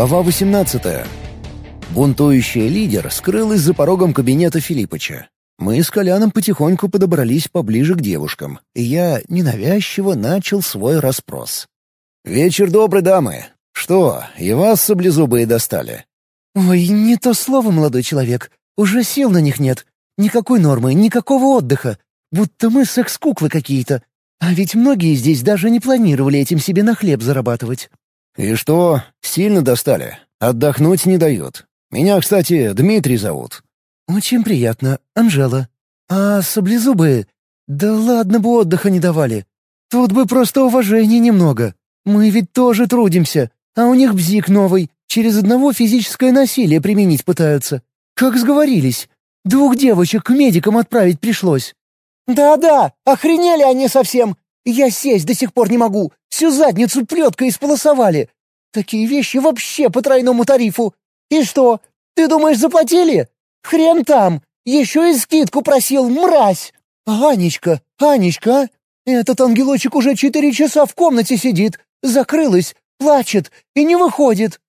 Глава 18. Бунтующий лидер скрылась за порогом кабинета Филиппыча. Мы с Коляном потихоньку подобрались поближе к девушкам, и я ненавязчиво начал свой расспрос. «Вечер добрый, дамы. Что, и вас саблезубые достали?» «Ой, не то слово, молодой человек. Уже сил на них нет. Никакой нормы, никакого отдыха. Будто мы секс-куклы какие-то. А ведь многие здесь даже не планировали этим себе на хлеб зарабатывать». «И что, сильно достали? Отдохнуть не дают. Меня, кстати, Дмитрий зовут». «Очень приятно, Анжела. А саблезубые? Да ладно бы отдыха не давали. Тут бы просто уважения немного. Мы ведь тоже трудимся, а у них бзик новый. Через одного физическое насилие применить пытаются. Как сговорились. Двух девочек к медикам отправить пришлось». «Да-да, охренели они совсем. Я сесть до сих пор не могу. Всю задницу плеткой исполосовали. Такие вещи вообще по тройному тарифу. И что, ты думаешь, заплатили? Хрен там. Еще и скидку просил, мразь. Анечка, Анечка, этот ангелочек уже четыре часа в комнате сидит. Закрылась, плачет и не выходит.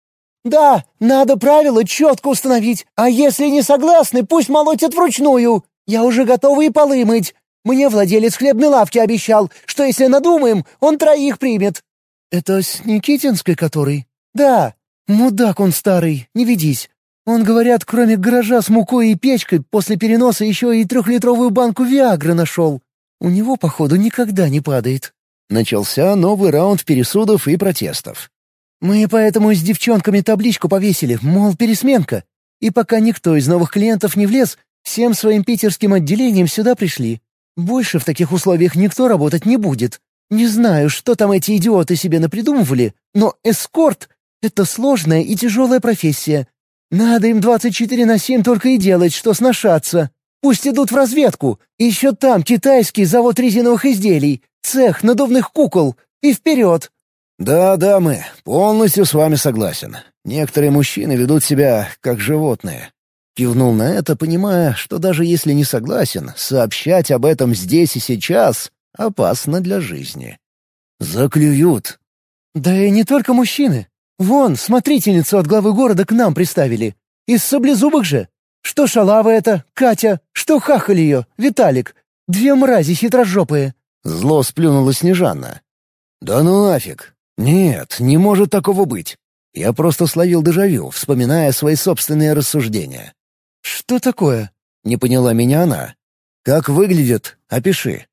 Да, надо правила четко установить. А если не согласны, пусть молотят вручную. Я уже готова и полы мыть. Мне владелец хлебной лавки обещал, что если надумаем, он троих примет». «Это с Никитинской который?» «Да. Мудак он старый, не ведись. Он, говорят, кроме гаража с мукой и печкой, после переноса еще и трехлитровую банку Виагры нашел. У него, походу, никогда не падает». Начался новый раунд пересудов и протестов. «Мы поэтому с девчонками табличку повесили, мол, пересменка. И пока никто из новых клиентов не влез, всем своим питерским отделением сюда пришли. Больше в таких условиях никто работать не будет. Не знаю, что там эти идиоты себе напридумывали, но эскорт — это сложная и тяжелая профессия. Надо им 24 на 7 только и делать, что сношаться. Пусть идут в разведку. Еще там китайский завод резиновых изделий, цех надувных кукол. И вперед!» «Да, дамы, полностью с вами согласен. Некоторые мужчины ведут себя как животные. Кивнул на это, понимая, что даже если не согласен, сообщать об этом здесь и сейчас опасно для жизни. Заклюют. Да и не только мужчины. Вон, смотрительницу от главы города к нам приставили. Из саблезубых же. Что шалава это, Катя, что хахаль ее, Виталик. Две мрази хитрожопые. Зло сплюнула Снежанна. «Да ну нафиг! Нет, не может такого быть!» Я просто словил дежавю, вспоминая свои собственные рассуждения. «Что такое?» — не поняла меня она. «Как выглядит? Опиши».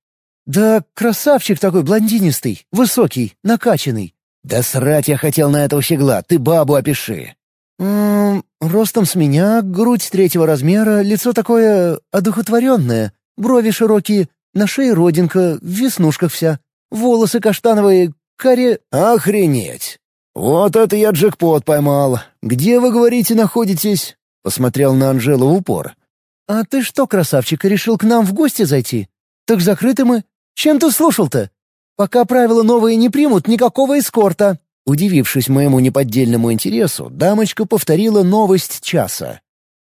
«Да красавчик такой блондинистый, высокий, накачанный». «Да срать я хотел на этого щегла, ты бабу опиши». «Ммм, ростом с меня, грудь третьего размера, лицо такое одухотворенное, брови широкие, на шее родинка, в веснушках вся, волосы каштановые, коре...» «Охренеть! Вот это я джекпот поймал. Где, вы говорите, находитесь?» Посмотрел на Анжелу в упор. «А ты что, красавчик, решил к нам в гости зайти? Так закрыты мы. Чем ты слушал-то? Пока правила новые не примут, никакого эскорта». Удивившись моему неподдельному интересу, дамочка повторила новость часа.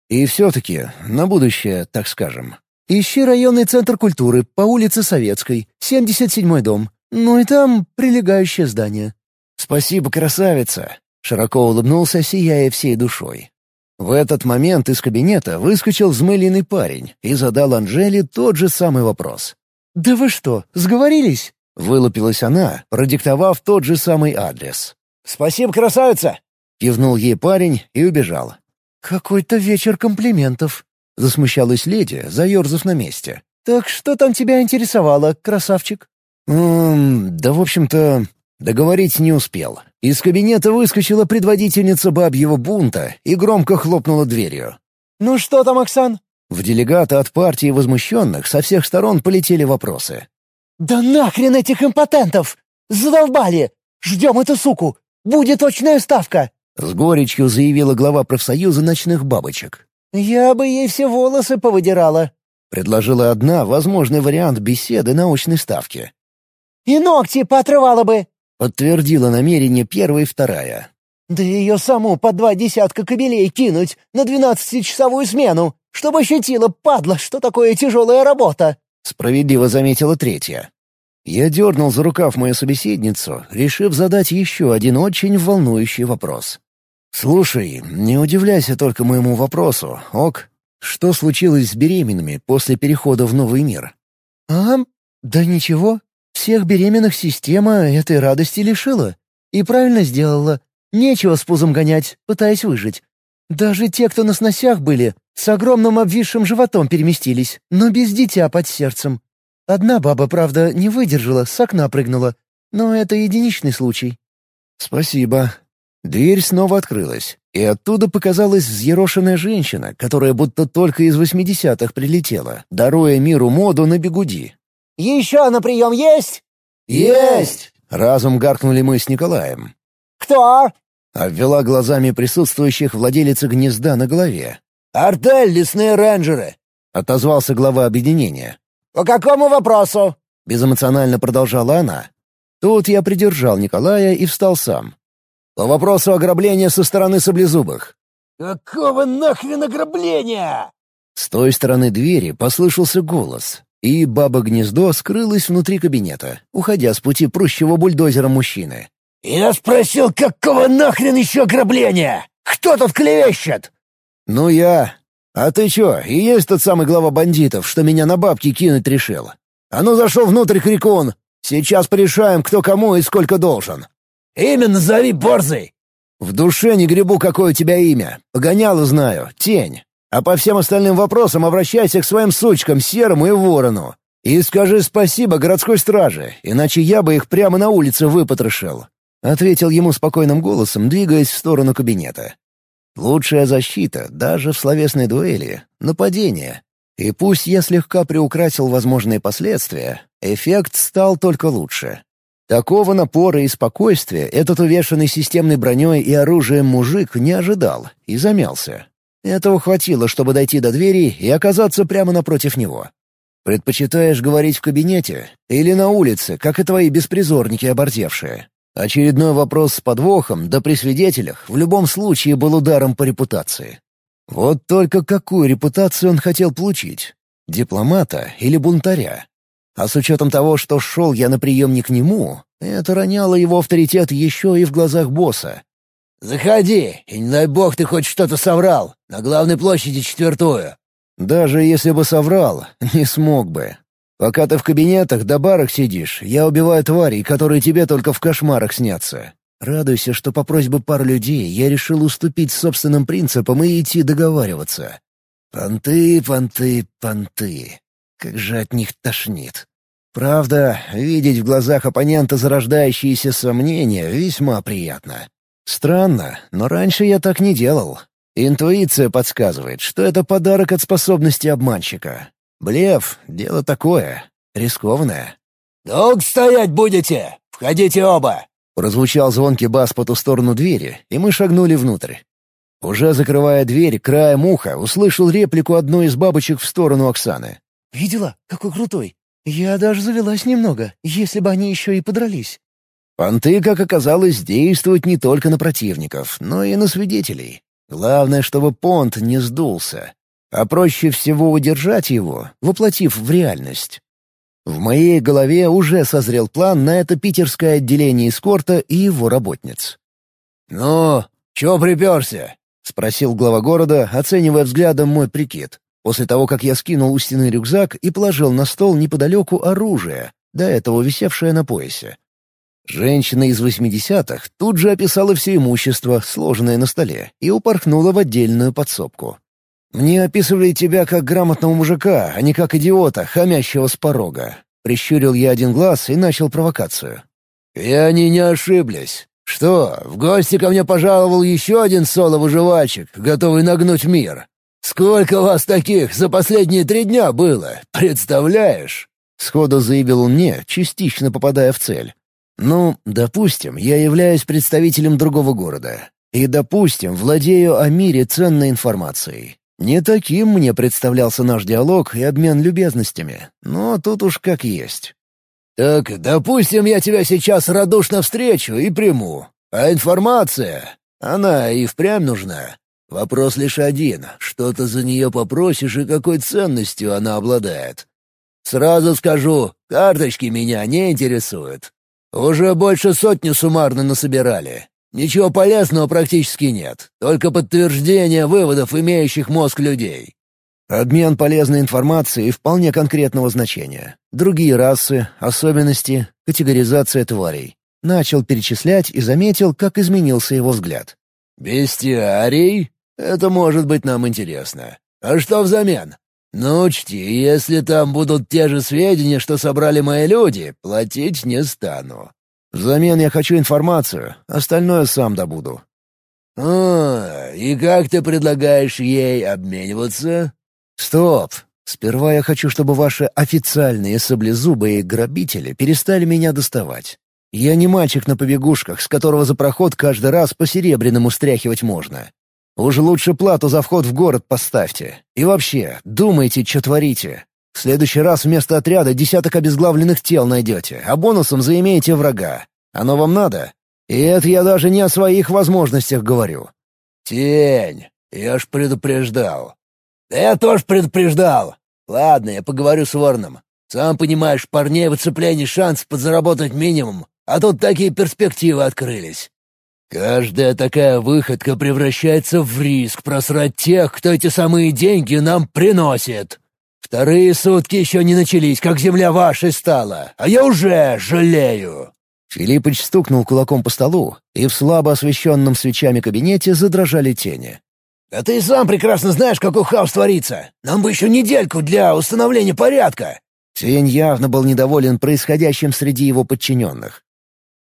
«И все-таки, на будущее, так скажем. Ищи районный центр культуры по улице Советской, 77-й дом. Ну и там прилегающее здание». «Спасибо, красавица!» — широко улыбнулся, сияя всей душой. В этот момент из кабинета выскочил взмыленный парень и задал Анжеле тот же самый вопрос. «Да вы что, сговорились?» — вылупилась она, продиктовав тот же самый адрес. «Спасибо, красавица!» — кивнул ей парень и убежал. «Какой-то вечер комплиментов», — засмущалась леди, заерзав на месте. «Так что там тебя интересовало, красавчик?» «Ммм, да в общем-то, Договорить не успел. Из кабинета выскочила предводительница бабьего бунта и громко хлопнула дверью. «Ну что там, Оксан?» В делегата от партии возмущенных со всех сторон полетели вопросы. «Да нахрен этих импотентов! Задолбали! Ждем эту суку! Будет точная ставка!» С горечью заявила глава профсоюза ночных бабочек. «Я бы ей все волосы повыдирала», — предложила одна возможный вариант беседы на очной ставке. «И ногти поотрывала бы», Подтвердила намерение первая и вторая. «Да ее саму по два десятка кобелей кинуть на двенадцатичасовую смену, чтобы ощутила, падла, что такое тяжелая работа!» Справедливо заметила третья. Я дернул за рукав мою собеседницу, решив задать еще один очень волнующий вопрос. «Слушай, не удивляйся только моему вопросу, ок? Что случилось с беременными после перехода в новый мир?» «А? Да ничего. Всех беременных система этой радости лишила. И правильно сделала. Нечего с пузом гонять, пытаясь выжить. Даже те, кто на сносях были, с огромным обвисшим животом переместились, но без дитя под сердцем. Одна баба, правда, не выдержала, с окна прыгнула. Но это единичный случай. «Спасибо». Дверь снова открылась, и оттуда показалась взъерошенная женщина, которая будто только из восьмидесятых прилетела, даруя миру моду на бегуди. «Еще на прием есть?» «Есть!» — разум гаркнули мы с Николаем. «Кто?» — обвела глазами присутствующих владелица гнезда на голове. «Артель, лесные рейнджеры!» — отозвался глава объединения. «По какому вопросу?» — безэмоционально продолжала она. Тут я придержал Николая и встал сам. По вопросу ограбления со стороны саблезубых. «Какого нахрен ограбления?» С той стороны двери послышался голос, и баба-гнездо скрылась внутри кабинета, уходя с пути прущего бульдозера мужчины. «Я спросил, какого нахрен еще ограбления? Кто тут клевещет?» «Ну я. А ты чё, и есть тот самый глава бандитов, что меня на бабки кинуть решил? А ну зашел внутрь, крикун! Сейчас порешаем, кто кому и сколько должен». «Имя назови, борзый!» «В душе не гребу, какое у тебя имя. Погоняло знаю. Тень. А по всем остальным вопросам обращайся к своим сучкам, Серому и Ворону. И скажи спасибо городской страже, иначе я бы их прямо на улице выпотрошил». Ответил ему спокойным голосом, двигаясь в сторону кабинета. «Лучшая защита, даже в словесной дуэли — нападение. И пусть я слегка приукрасил возможные последствия, эффект стал только лучше. Такого напора и спокойствия этот увешанный системной броней и оружием мужик не ожидал и замялся. Этого хватило, чтобы дойти до двери и оказаться прямо напротив него. «Предпочитаешь говорить в кабинете или на улице, как и твои беспризорники оборзевшие?» Очередной вопрос с подвохом, да при свидетелях, в любом случае был ударом по репутации. Вот только какую репутацию он хотел получить? Дипломата или бунтаря? А с учетом того, что шел я на прием не к нему, это роняло его авторитет еще и в глазах босса. «Заходи, и не дай бог ты хоть что-то соврал. На главной площади четвертую». «Даже если бы соврал, не смог бы. Пока ты в кабинетах да барах сидишь, я убиваю тварей, которые тебе только в кошмарах снятся. Радуйся, что по просьбе пар людей я решил уступить собственным принципам и идти договариваться. Понты, понты, понты. Как же от них тошнит. Правда, видеть в глазах оппонента зарождающиеся сомнения весьма приятно. Странно, но раньше я так не делал. Интуиция подсказывает, что это подарок от способности обманщика. Блеф — дело такое, рискованное. «Долг стоять будете! Входите оба!» Прозвучал звонкий бас по ту сторону двери, и мы шагнули внутрь. Уже закрывая дверь, краем уха услышал реплику одной из бабочек в сторону Оксаны. «Видела, какой крутой? Я даже завелась немного, если бы они еще и подрались». Понты, как оказалось, действуют не только на противников, но и на свидетелей. Главное, чтобы понт не сдулся. А проще всего удержать его, воплотив в реальность. В моей голове уже созрел план на это питерское отделение эскорта и его работниц. «Ну, чего приперся?» — спросил глава города, оценивая взглядом мой прикид после того, как я скинул у стены рюкзак и положил на стол неподалеку оружие, до этого висевшее на поясе. Женщина из восьмидесятых тут же описала все имущество, сложенное на столе, и упорхнула в отдельную подсобку. «Мне описывали тебя как грамотного мужика, а не как идиота, хамящего с порога». Прищурил я один глаз и начал провокацию. «И они не ошиблись. Что, в гости ко мне пожаловал еще один соло-выживальщик, готовый нагнуть мир? «Сколько вас таких за последние три дня было? Представляешь?» Сходу заявил он мне, частично попадая в цель. «Ну, допустим, я являюсь представителем другого города. И, допустим, владею о мире ценной информацией. Не таким мне представлялся наш диалог и обмен любезностями, но тут уж как есть». «Так, допустим, я тебя сейчас радушно встречу и приму. А информация, она и впрямь нужна. Вопрос лишь один — что ты за нее попросишь и какой ценностью она обладает. Сразу скажу, карточки меня не интересуют. Уже больше сотни суммарно насобирали. Ничего полезного практически нет, только подтверждение выводов имеющих мозг людей. Обмен полезной информацией вполне конкретного значения. Другие расы, особенности, категоризация тварей. Начал перечислять и заметил, как изменился его взгляд. «Бестиарий? Это может быть нам интересно. А что взамен? Но учти, если там будут те же сведения, что собрали мои люди, платить не стану. Взамен я хочу информацию, остальное сам добуду». «А, и как ты предлагаешь ей обмениваться?» «Стоп! Сперва я хочу, чтобы ваши официальные саблезубые грабители перестали меня доставать. Я не мальчик на побегушках, с которого за проход каждый раз по серебряному стряхивать можно. Уж лучше плату за вход в город поставьте. И вообще, думайте, что творите. В следующий раз вместо отряда десяток обезглавленных тел найдете, а бонусом заимеете врага. Оно вам надо? И это я даже не о своих возможностях говорю. «Тень, я ж предупреждал». «Да я тоже предупреждал. Ладно, я поговорю с Ворном. Сам понимаешь, парней в оцеплении шанс подзаработать минимум, а тут такие перспективы открылись. Каждая такая выходка превращается в риск просрать тех, кто эти самые деньги нам приносит. Вторые сутки еще не начались, как земля вашей стала, а я уже жалею». Филиппыч стукнул кулаком по столу, и в слабо освещенном свечами кабинете задрожали тени. «А ты сам прекрасно знаешь, какой хаос творится. Нам бы еще недельку для установления порядка». Тень явно был недоволен происходящим среди его подчиненных.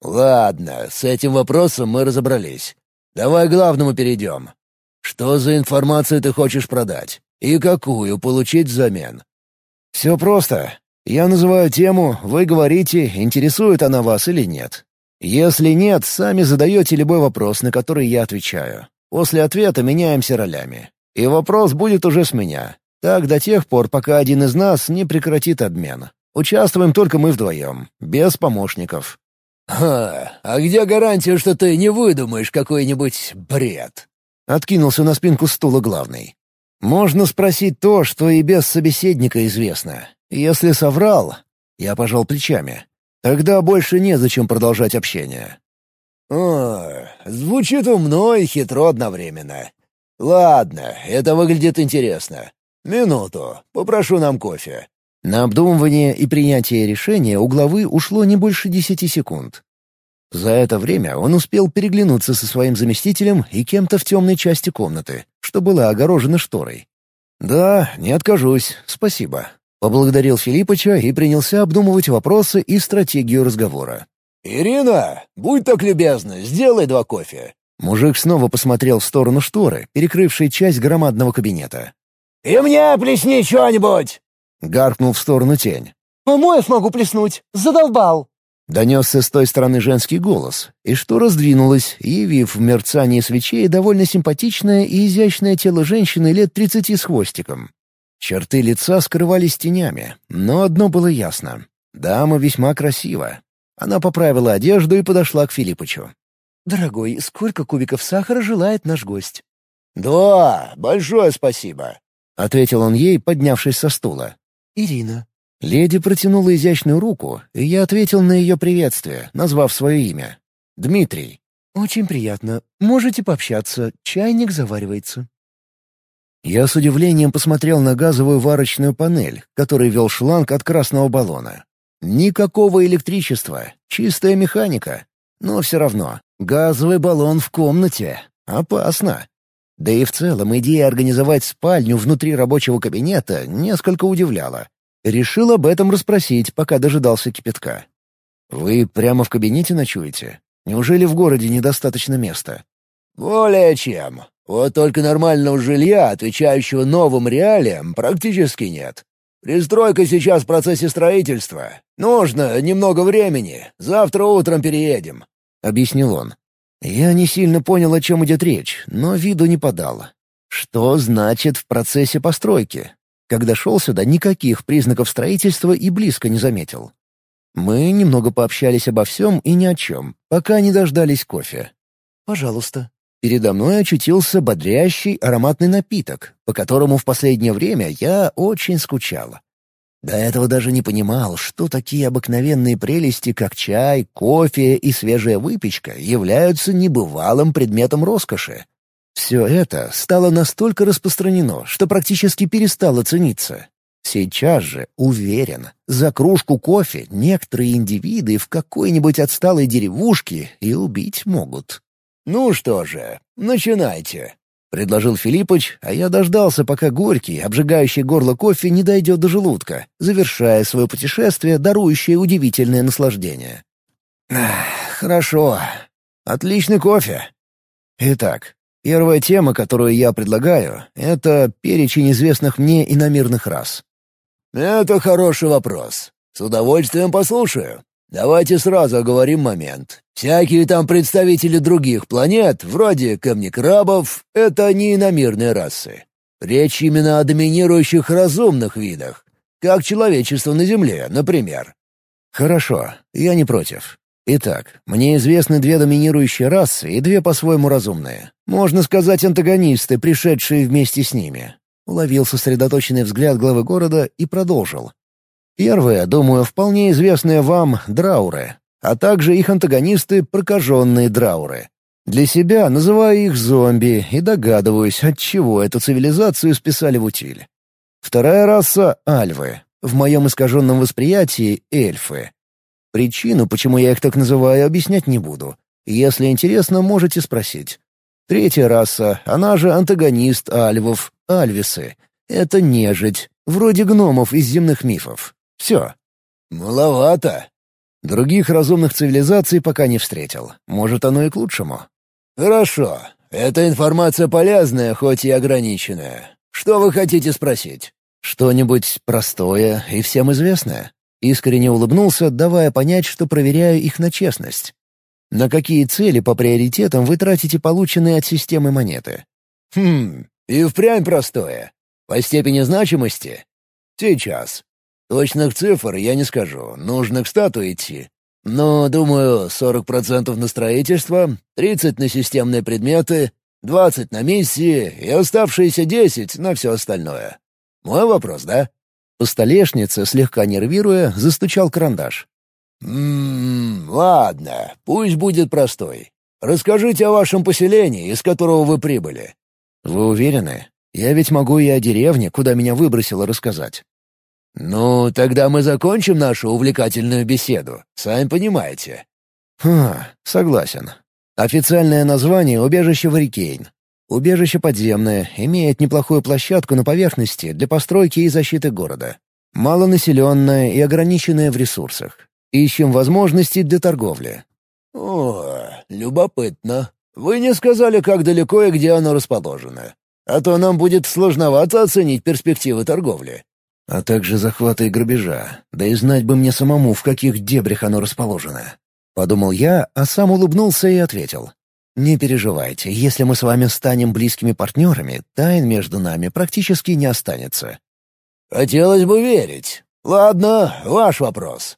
«Ладно, с этим вопросом мы разобрались. Давай к главному перейдем. Что за информацию ты хочешь продать? И какую получить взамен?» «Все просто. Я называю тему, вы говорите, интересует она вас или нет. Если нет, сами задаете любой вопрос, на который я отвечаю. После ответа меняемся ролями. И вопрос будет уже с меня. Так до тех пор, пока один из нас не прекратит обмен. Участвуем только мы вдвоем, без помощников. «Ха, а где гарантия, что ты не выдумаешь какой-нибудь бред?» Откинулся на спинку стула главный. «Можно спросить то, что и без собеседника известно. Если соврал...» Я пожал плечами. «Тогда больше незачем продолжать общение». «О, звучит умно и хитро одновременно. Ладно, это выглядит интересно. Минуту, попрошу нам кофе. На обдумывание и принятие решения у главы ушло не больше десяти секунд. За это время он успел переглянуться со своим заместителем и кем-то в темной части комнаты, что было огорожено шторой. «Да, не откажусь, спасибо», — поблагодарил Филиппыча и принялся обдумывать вопросы и стратегию разговора. «Ирина, будь так любезна, сделай два кофе». Мужик снова посмотрел в сторону шторы, перекрывшей часть громадного кабинета. «И мне плесни что-нибудь!» — гаркнул в сторону тень. «Помою смогу плеснуть. Задолбал!» Донесся с той стороны женский голос, и что раздвинулось, явив в мерцании свечей довольно симпатичное и изящное тело женщины лет тридцати с хвостиком. Черты лица скрывались тенями, но одно было ясно. Дама весьма красива. Она поправила одежду и подошла к Филиппычу. «Дорогой, сколько кубиков сахара желает наш гость?» «Да, большое спасибо», — ответил он ей, поднявшись со стула. «Ирина». Леди протянула изящную руку, и я ответил на ее приветствие, назвав свое имя. «Дмитрий». «Очень приятно. Можете пообщаться. Чайник заваривается». Я с удивлением посмотрел на газовую варочную панель, который вел шланг от красного баллона. Никакого электричества, чистая механика. Но все равно, газовый баллон в комнате. Опасно. Да и в целом идея организовать спальню внутри рабочего кабинета несколько удивляла. Решил об этом расспросить, пока дожидался кипятка. «Вы прямо в кабинете ночуете? Неужели в городе недостаточно места?» «Более чем. Вот только нормального жилья, отвечающего новым реалиям, практически нет. Пристройка сейчас в процессе строительства. Нужно немного времени. Завтра утром переедем», — объяснил он. Я не сильно понял, о чем идет речь, но виду не подал. Что значит «в процессе постройки»? Когда шел сюда, никаких признаков строительства и близко не заметил. Мы немного пообщались обо всем и ни о чем, пока не дождались кофе. «Пожалуйста». Передо мной очутился бодрящий ароматный напиток, по которому в последнее время я очень скучал. До этого даже не понимал, что такие обыкновенные прелести, как чай, кофе и свежая выпечка, являются небывалым предметом роскоши. Все это стало настолько распространено, что практически перестало цениться. Сейчас же, уверен, за кружку кофе некоторые индивиды в какой-нибудь отсталой деревушке и убить могут. «Ну что же, начинайте», — предложил Филиппыч, а я дождался, пока горький, обжигающий горло кофе не дойдет до желудка, завершая свое путешествие, дарующее удивительное наслаждение. «Хорошо. Отличный кофе. Итак, первая тема, которую я предлагаю, — это перечень известных мне иномирных рас. «Это хороший вопрос. С удовольствием послушаю. Давайте сразу оговорим момент. Всякие там представители других планет, вроде камнекрабов, это не иномирные расы. Речь именно о доминирующих разумных видах, как человечество на Земле, например». «Хорошо, я не против. Итак, мне известны две доминирующие расы и две по-своему разумные. Можно сказать, антагонисты, пришедшие вместе с ними. Уловил сосредоточенный взгляд главы города и продолжил. Первые, думаю, вполне известные вам драуры, а также их антагонисты — прокаженные драуры. Для себя называю их зомби и догадываюсь, от чего эту цивилизацию списали в утиль. Вторая раса — альвы. В моем искаженном восприятии — эльфы. Причину, почему я их так называю, объяснять не буду. Если интересно, можете спросить. Третья раса, она же антагонист альвов, альвисы. Это нежить, вроде гномов из земных мифов. Все. Маловато. Других разумных цивилизаций пока не встретил. Может, оно и к лучшему. Хорошо. Эта информация полезная, хоть и ограниченная. Что вы хотите спросить? Что-нибудь простое и всем известное? Искренне улыбнулся, давая понять, что проверяю их на честность. На какие цели по приоритетам вы тратите полученные от системы монеты? Хм, и впрямь простое. По степени значимости? Сейчас. Точных цифр я не скажу, нужно к стату идти. Но, думаю, 40% на строительство, 30% на системные предметы, 20% на миссии и оставшиеся 10% на все остальное. Мой вопрос, да? По столешнице, слегка нервируя, застучал карандаш. «Ммм, ладно, пусть будет простой. Расскажите о вашем поселении, из которого вы прибыли». «Вы уверены? Я ведь могу и о деревне, куда меня выбросило, рассказать». «Ну, тогда мы закончим нашу увлекательную беседу, сами понимаете». «Ха, согласен. Официальное название — убежище Варикейн. Убежище подземное, имеет неплохую площадку на поверхности для постройки и защиты города. Малонаселенное и ограниченное в ресурсах. Ищем возможности для торговли». «О, любопытно. Вы не сказали, как далеко и где оно расположено. А то нам будет сложновато оценить перспективы торговли». «А также захвата и грабежа. Да и знать бы мне самому, в каких дебрях оно расположено». Подумал я, а сам улыбнулся и ответил. «Не переживайте, если мы с вами станем близкими партнерами, тайн между нами практически не останется». «Хотелось бы верить. Ладно, ваш вопрос».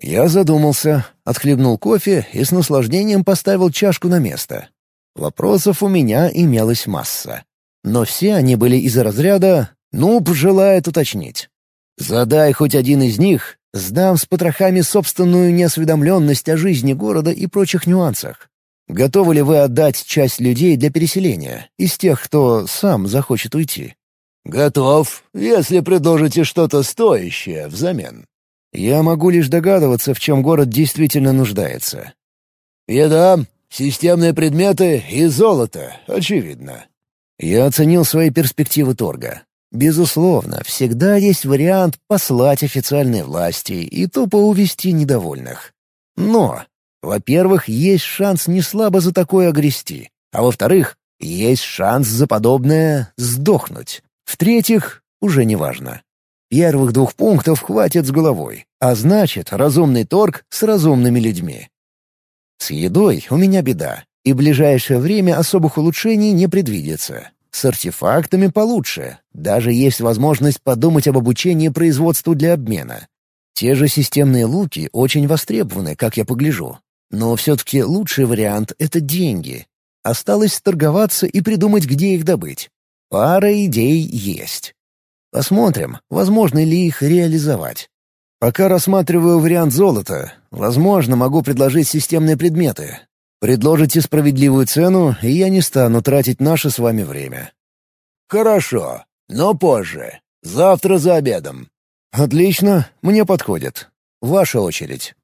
Я задумался, отхлебнул кофе и с наслаждением поставил чашку на место. Вопросов у меня имелась масса. Но все они были из разряда «нуб желает уточнить». Задай хоть один из них, сдам с потрохами собственную неосведомленность о жизни города и прочих нюансах. Готовы ли вы отдать часть людей для переселения, из тех, кто сам захочет уйти? «Готов, если предложите что-то стоящее взамен». Я могу лишь догадываться, в чем город действительно нуждается. Еда, системные предметы и золото, очевидно. Я оценил свои перспективы торга. Безусловно, всегда есть вариант послать официальные власти и тупо увести недовольных. Но, во-первых, есть шанс не слабо за такое огрести, а во-вторых, есть шанс за подобное сдохнуть. В-третьих, уже не важно. Первых двух пунктов хватит с головой, а значит, разумный торг с разумными людьми. С едой у меня беда, и в ближайшее время особых улучшений не предвидится. С артефактами получше. Даже есть возможность подумать об обучении производству для обмена. Те же системные луки очень востребованы, как я погляжу. Но все-таки лучший вариант — это деньги. Осталось торговаться и придумать, где их добыть. Пара идей есть. Посмотрим, возможно ли их реализовать. Пока рассматриваю вариант золота, возможно, могу предложить системные предметы. Предложите справедливую цену, и я не стану тратить наше с вами время. Хорошо, но позже. Завтра за обедом. Отлично, мне подходит. Ваша очередь.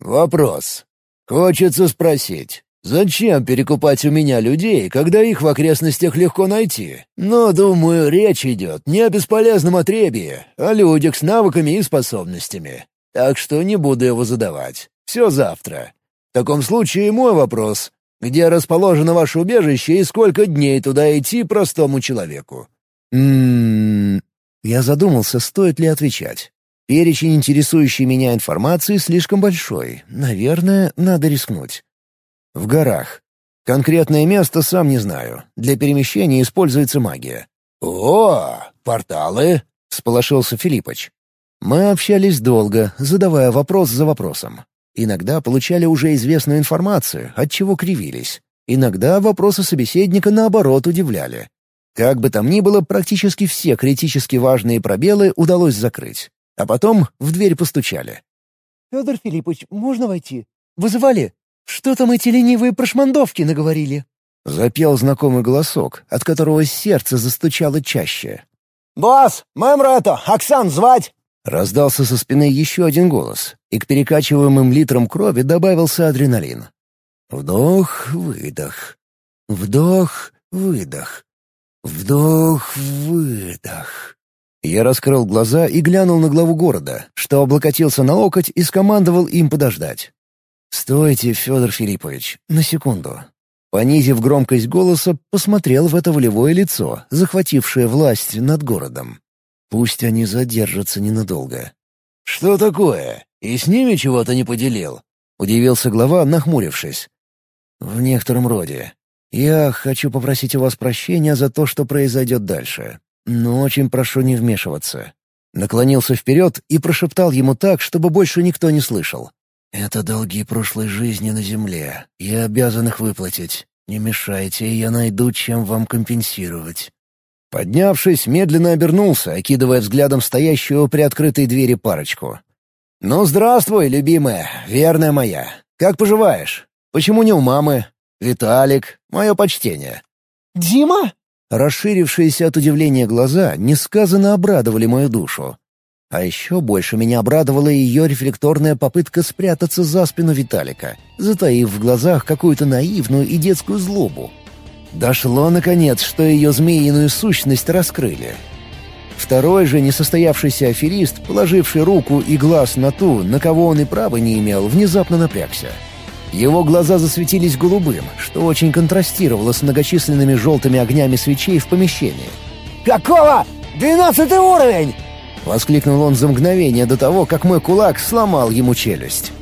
Вопрос. Хочется спросить, зачем перекупать у меня людей, когда их в окрестностях легко найти? Но, думаю, речь идет не о бесполезном отребье, а людях с навыками и способностями. Так что не буду его задавать. Все завтра. В таком случае мой вопрос. Где расположено ваше убежище и сколько дней туда идти простому человеку? Ммм... Я задумался, стоит ли отвечать. Перечень интересующей меня информации слишком большой. Наверное, надо рискнуть. В горах. Конкретное место сам не знаю. Для перемещения используется магия. «О, порталы?» — всполошился Филиппыч. Мы общались долго, задавая вопрос за вопросом. Иногда получали уже известную информацию, от чего кривились. Иногда вопросы собеседника, наоборот, удивляли. Как бы там ни было, практически все критически важные пробелы удалось закрыть. А потом в дверь постучали. «Федор Филиппович, можно войти? Вызывали? Что там эти ленивые прошмандовки наговорили?» Запел знакомый голосок, от которого сердце застучало чаще. «Босс, мэмрато, Оксан звать!» Раздался со спины еще один голос, и к перекачиваемым литрам крови добавился адреналин. Вдох-выдох. Вдох-выдох. Вдох-выдох. Я раскрыл глаза и глянул на главу города, что облокотился на локоть и скомандовал им подождать. «Стойте, Федор Филиппович, на секунду». Понизив громкость голоса, посмотрел в это волевое лицо, захватившее власть над городом. Пусть они задержатся ненадолго. «Что такое? И с ними чего-то не поделил?» — удивился глава, нахмурившись. «В некотором роде. Я хочу попросить у вас прощения за то, что произойдет дальше. Но очень прошу не вмешиваться». Наклонился вперед и прошептал ему так, чтобы больше никто не слышал. «Это долги прошлой жизни на земле. Я обязан их выплатить. Не мешайте, я найду, чем вам компенсировать». Поднявшись, медленно обернулся, окидывая взглядом стоящую при открытой двери парочку. «Ну, здравствуй, любимая, верная моя. Как поживаешь? Почему не у мамы? Виталик, мое почтение». «Дима?» Расширившиеся от удивления глаза несказанно обрадовали мою душу. А еще больше меня обрадовала ее рефлекторная попытка спрятаться за спину Виталика, затаив в глазах какую-то наивную и детскую злобу. Дошло, наконец, что ее змеиную сущность раскрыли. Второй же несостоявшийся аферист, положивший руку и глаз на ту, на кого он и права не имел, внезапно напрягся. Его глаза засветились голубым, что очень контрастировало с многочисленными желтыми огнями свечей в помещении. «Какого? Двенадцатый уровень!» — воскликнул он за мгновение до того, как мой кулак сломал ему челюсть.